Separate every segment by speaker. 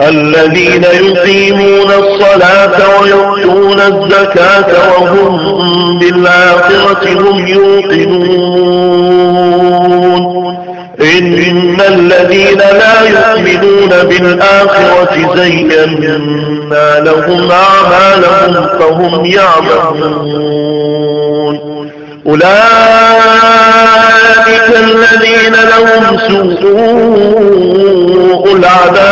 Speaker 1: الذين يقيمون الصلاة ويؤتون الزكاة وهم بالآخرة هم يوقنون. إن الذين لا يؤمنون بالآخرة زينا لهم أعمالهم فهم يعملون أولئك الذين لهم سوء العذاب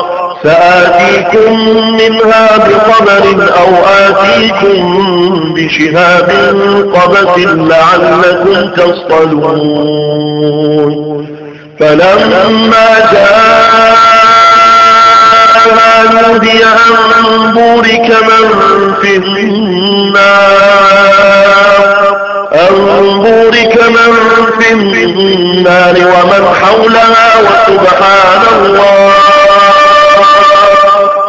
Speaker 1: سآتيكم منها بخبر أو آتيكم بشهاب قبس لعلكم تصطلون. فلما جاءها نودي أن بورك من في النار. أن بورك من في النار ومن حولها وسبحان الله.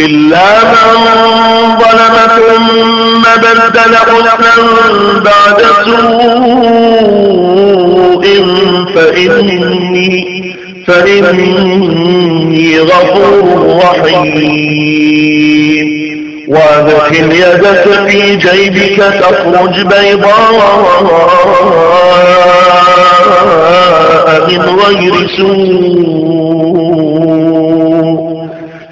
Speaker 1: إلا من ظلم ثم بدل حسنا بعد سوء فإني فإني غفور رحيم وادخل يدك في جيبك تخرج بيضاء من غير سوء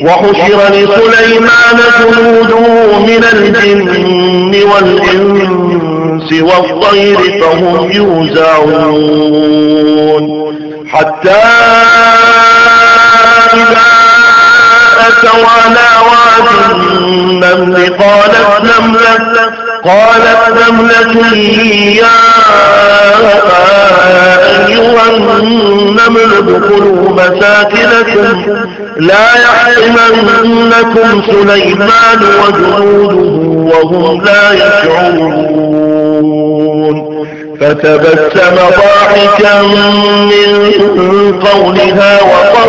Speaker 1: وحشر لسليمان جنوده من الجن والإنس والطير فهم يوزعون. حتى إذا أتوا على واد النمل قالت نملة قالت نملة يا أيها النمل ادخلوا مساكنكم لا يحطمنكم سليمان وجنوده وهم لا يشعرون. فتبسم ضاحكا من قولها وقال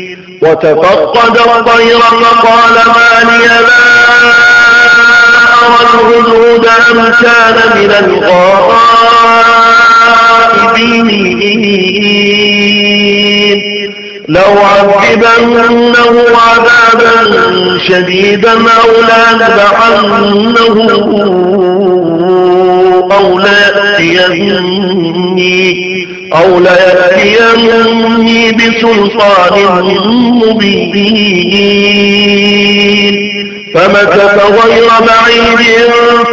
Speaker 1: وتفقد الطير فقال ما لي لا أرى الهدود أم كان من الغائبين. لو عذبنه عذابا شديدا أو لأذبحنه أو ليأتيني أو ليأتيني بسلطان مبين. فمكث غير بعيد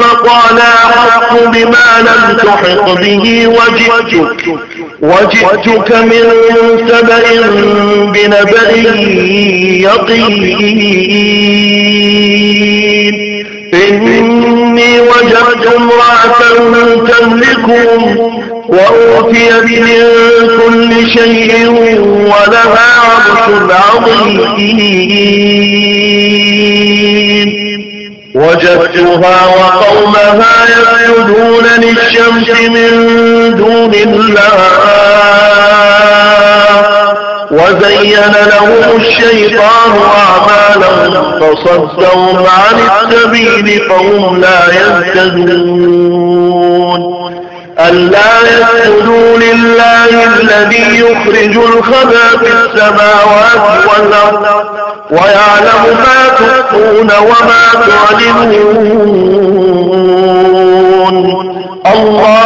Speaker 1: فقال أحق بما لم تحق به وجئتك. وجئتك من سبأ بنبأ يقين. إني وجدت امرأة تملكهم وأوتيت من كل شيء ولها عرش عظيم. وجدتها وقومها يسجدون للشمس من دون الله. وزين لهم الشيطان أعمالهم فصدهم عن السبيل فهم لا يهتدون. ألا يسجدوا لله الذي يخرج الخبى في السماوات والأرض ويعلم ما تخفون وما تعلنون. الله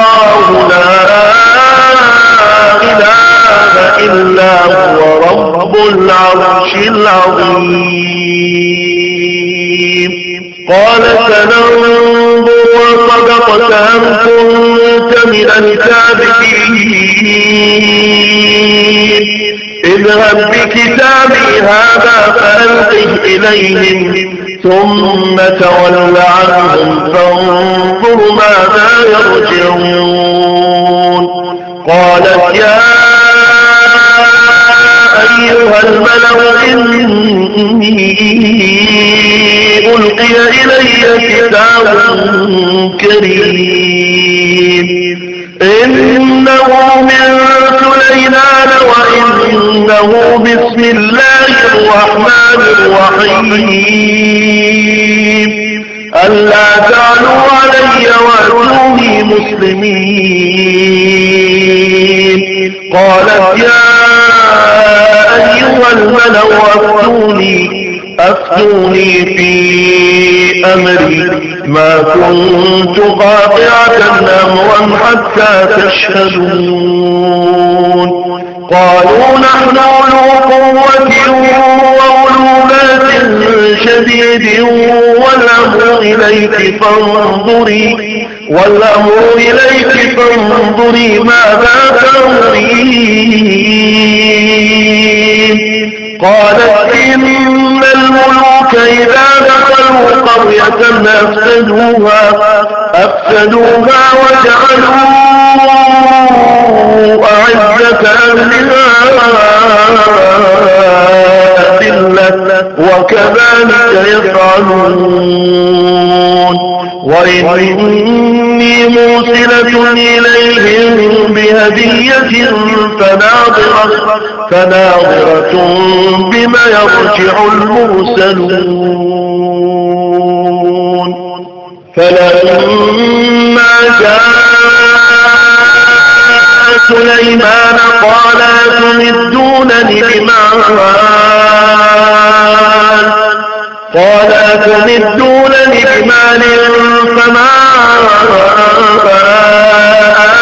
Speaker 1: إلا هو رب العرش العظيم. قال سننظر وصدقت أم كنت من الكاذبين. اذهب بكتابي هذا فألقه إليهم ثم تول عنهم فانظر ماذا يرجعون. قالت يا أيها الملأ إني ألقي إلي كتاب كريم. إنه من سليمان وإنه بسم الله الرحمن الرحيم. ألا تعلوا علي وأتوني مسلمين. قالت يا أيها الملأ أفتوني أفتوني في أمري. ما كنت قاطعة أمرا حتى تشهدون. قالوا نحن أولو قوة شديد والأمر إليك فانظري والأمر إليك فانظري ماذا تأمرين قالت إن الملوك إذا دخلوا قرية أفسدوها أفسدوها وجعلوا أعزة أهلها أذلة وكذلك يفعلون. وإني موصلة إليهم بهدية فناظرة, فناظرة بما يرجع المرسلون. فلما سليمان قال تمدونني بمال؟ قال تمدونني بمال فما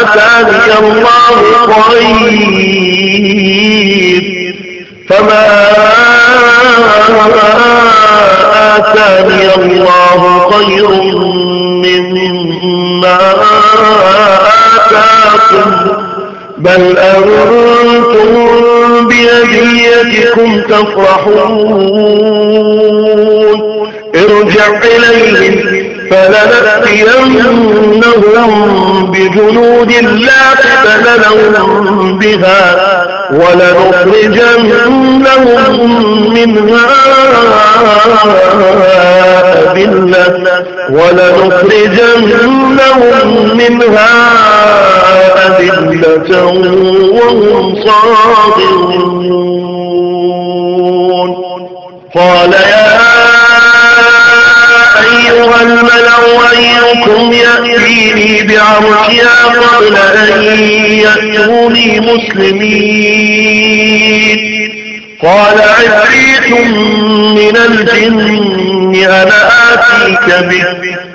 Speaker 1: آتاني الله خير فما آتاني الله خير مما آتاكم؟ بل أنتم بهديتكم تفرحون ارجع إليهم فلنأتينهم بجنود لا قبل لهم بها ولنخرجنهم منها أذلة ولنخرجنهم منها أذلة وهم صاغرون. قال يا أيها الملأ أيكم يأتيني بعرشها قبل أن يأتوني مسلمين. قال عفريت من الجن أنا آتيك به.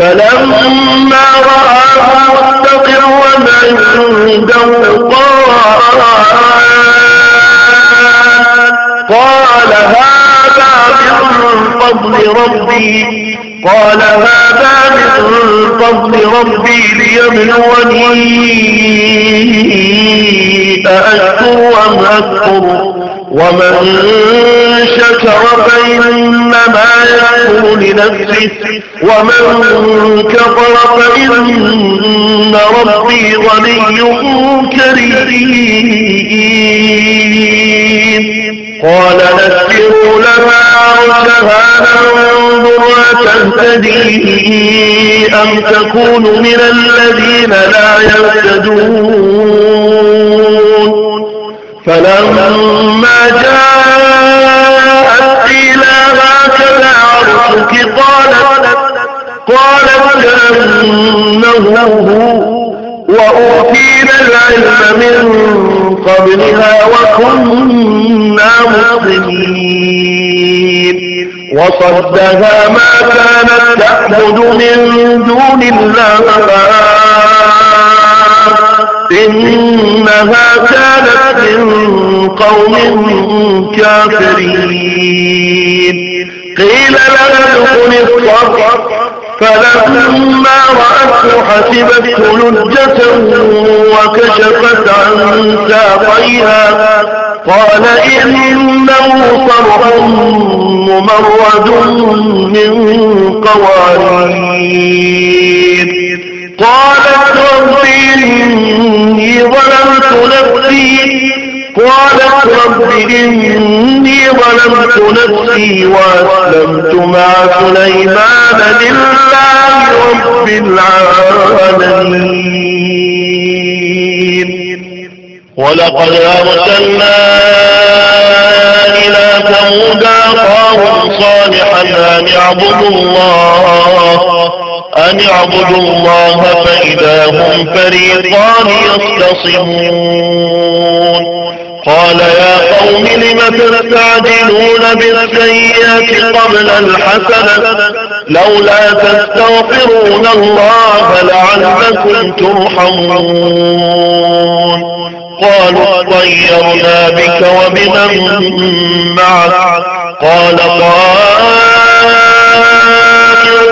Speaker 1: فلما رآه مستقرا عنده قال هذا من فضل ربي قال هذا من فضل ربي ليبلوني أأشكر أم أكفر؟ ومن شكر فإنما يشكر لنفسه. ومن كفر فإن ربي غني كريم. قال نسروا لها عرشها ننظر أتهتدي أم تكون من الذين لا يهتدون؟ فلما جاءت قيل هكذا عرشك؟ قالت قالت كأنه هو وأوتينا العلم من قبلها وكنا مسلمين وصدها ما كانت تعبد من دون الله. إنها كانت من قوم كافرين. قيل لها ادخل الصرح فلما رأته حسبته لجة وكشفت عن ساقيها. قال إنه صرح ممرد من قوارير. قالت رب إني ظلمت نفسي. قالت رب إني ظلمت نفسي وأسلمت مع سليمان لله رب العالمين. ولقد أرسلنا إلى ثمود أخاهم صالحا أن اعبدوا الله. أن اعبدوا الله فإذا هم فريقان يختصمون. قال يا قوم لم تستعجلون بالسيئة قبل الحسنة؟ لولا تستغفرون الله لعلكم ترحمون. قالوا اطيرنا بك وبمن معك. قال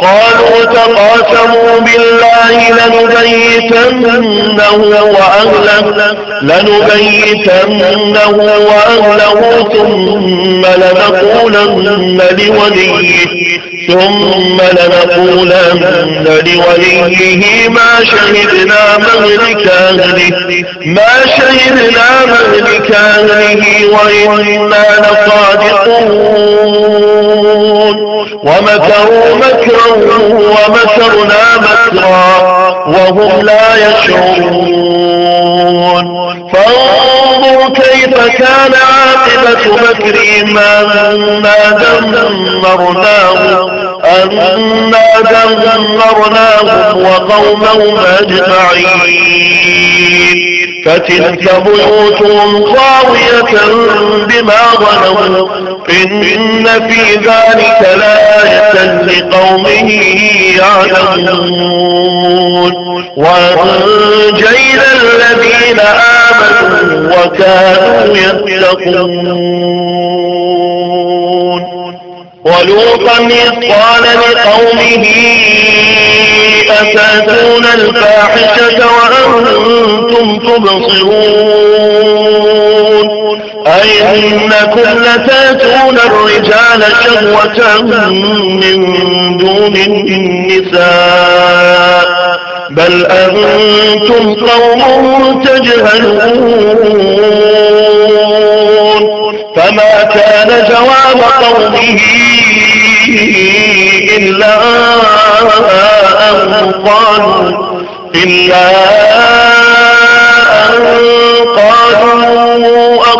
Speaker 1: قالوا تقاسموا بالله لنبيتنه وأهله لنبيتنه وأهله ثم لنقولن لوليه ثم لنقولن لوليه ما شهدنا مهلك أهله ما شهدنا مهلك أهله وإنا لصادقون ومكروا مكرا ومكرنا مكرا وهم لا يشعرون. فانظر كيف كان عاقبة مكرهم أنا دمرناهم أنا دمرناهم وقومهم أجمعين. فتلك بيوتهم خاوية بما ظلموا. إن في ذلك لآية لقومه يعلمون. وأنجينا الذين آمنوا وكانوا يتقون. ولوطا إذ قال لقومه أتأتون الفاحشة وأنتم تبصرون. أئنكم لتاتون الرجال شهوة من دون النساء بل أنتم قوم تجهلون. فما كان جواب قومه إلا أن قالوا إلا أن قالوا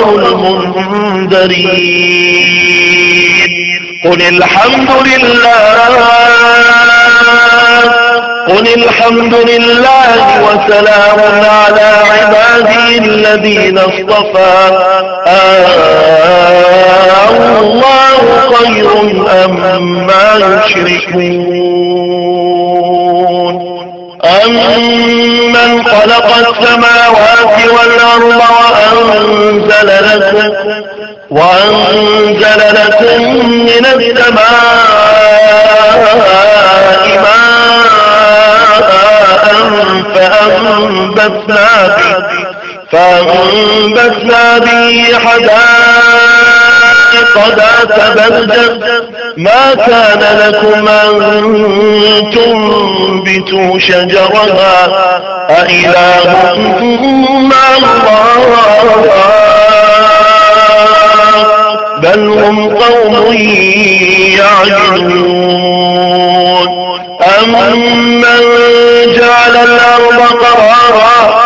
Speaker 1: مطر المنذرين قل الحمد لله قل الحمد لله وسلام على عباده الذين اصطفى الله خير أم ما يشركون أمن خلق السماوات والأرض وأنزل لكم وأنزل لكم من السماء ماء فأنبتنا به فأنبتنا به حدائق ذات بلدة. ما كان لكم أن تنبتوا شجرها؟ أإله مع الله؟ بل هم قوم يعجلون. أمن جعل الأرض قرارا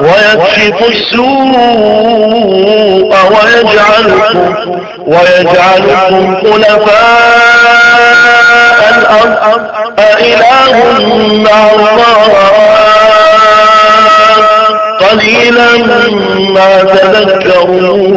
Speaker 1: ويكشف السوء ويجعلكم ويجعلكم خلفاء الأرض. أإله مع الله. قليلا ما تذكرون.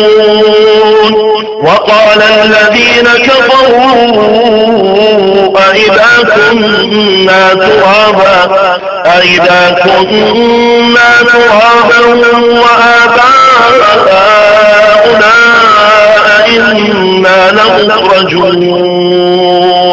Speaker 1: وقال الذين كفروا أئذا كنا ترابا؟ أئذا كنا ترابا وآباؤنا إنا لمخرجون.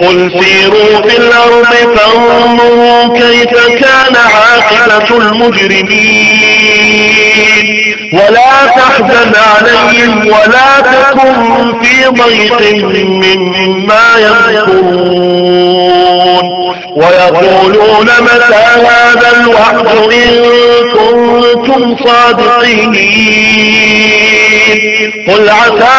Speaker 1: قل سيروا في الأرض فانظروا كيف كان عاقبة المجرمين. ولا تحزن عليهم ولا تكن في ضيق مما يذكرون. ويقولون متى هذا الوعد إن كنتم صادقين. قل عسى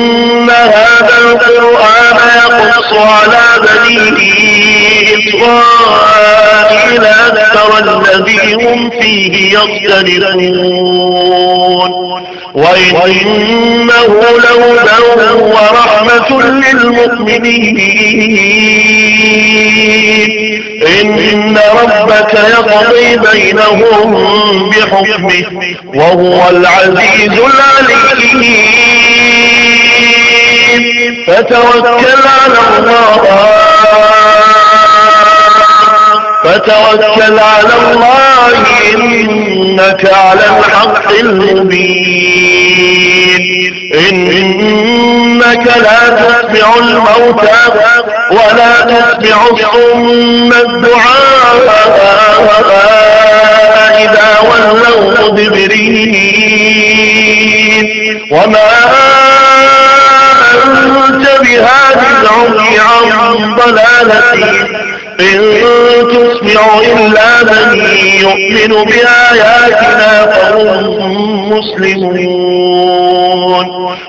Speaker 1: القرآن يقص على بني إسرائيل أكثر الذي هم فيه يختلفون. وإنه لهدى ورحمة للمؤمنين. إن ربك يقضي بينهم بحكمه وهو العزيز العليم. فتوكل على الله. فتوكل على الله إنك على الحق المبين. إنك لا تسمع الموتى ولا تسمع الصم الدعاء إذا ولوا مدبرين. وما بهذه العمي عن ضلالتهم إن تسمع إلا من يؤمن بآياتنا فهم مسلمون.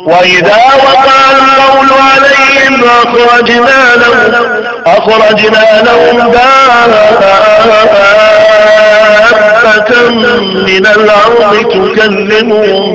Speaker 1: وإذا وقع القول عليهم أخرجنا لهم أخرجنا لهم دابة من الأرض تكلمهم.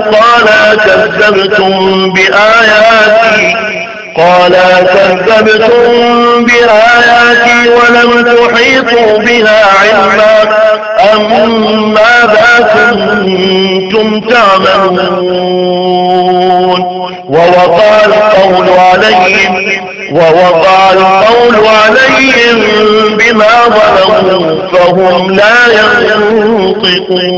Speaker 1: قال كذبتم بآياتي. قال كذبتم بآياتي ولم تحيطوا بها علما. أم ماذا كنتم تعملون؟ ووقع القول عليهم ووقع القول عليهم بما ظلموا فهم لا ينطقون.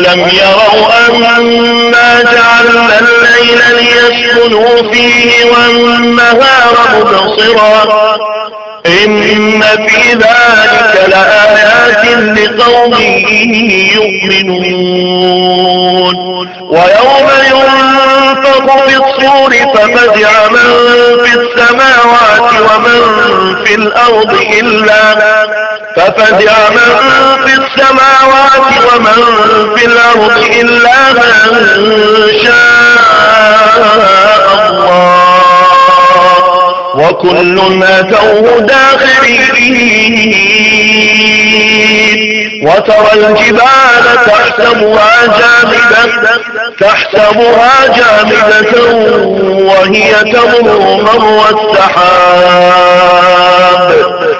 Speaker 1: ألم يروا أنا جعلنا الليل ليسكنوا فيه والنهار مبصرا إن في ذلك لآيات لقوم يؤمنون ويوم ينفق في الصور ففزع من في السماوات ومن في الأرض إلا ففزع من في السماوات ومن في الأرض إلا من شاء الله. وكل أتوه داخلين وترى الجبال تحسبها جامدة تحسبها جامدة وهي تمر مر السحاب.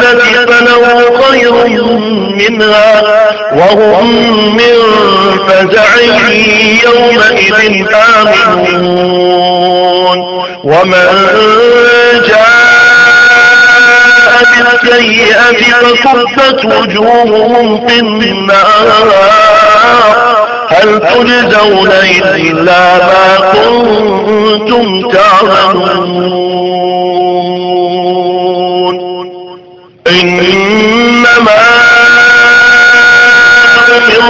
Speaker 1: بالحسنة فله خير منها وهم من فزع يومئذ آمنون. ومن جاء بالسيئة فكفت وجوههم في النار. هل تجزون إلا ما كنتم تعملون؟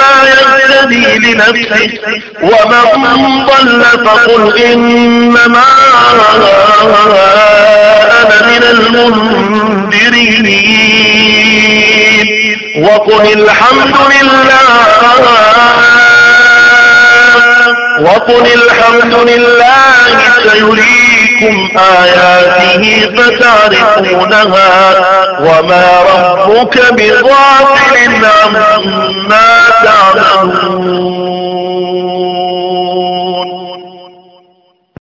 Speaker 1: فإنما يهتدي لنفسه ومن ضل فقل إنما أنا من المنذرين. وقل الحمد لله وقل الحمد لله سيريكم آياته فتعرفونها وما ربك بغافل عما تعملون.